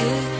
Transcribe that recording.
you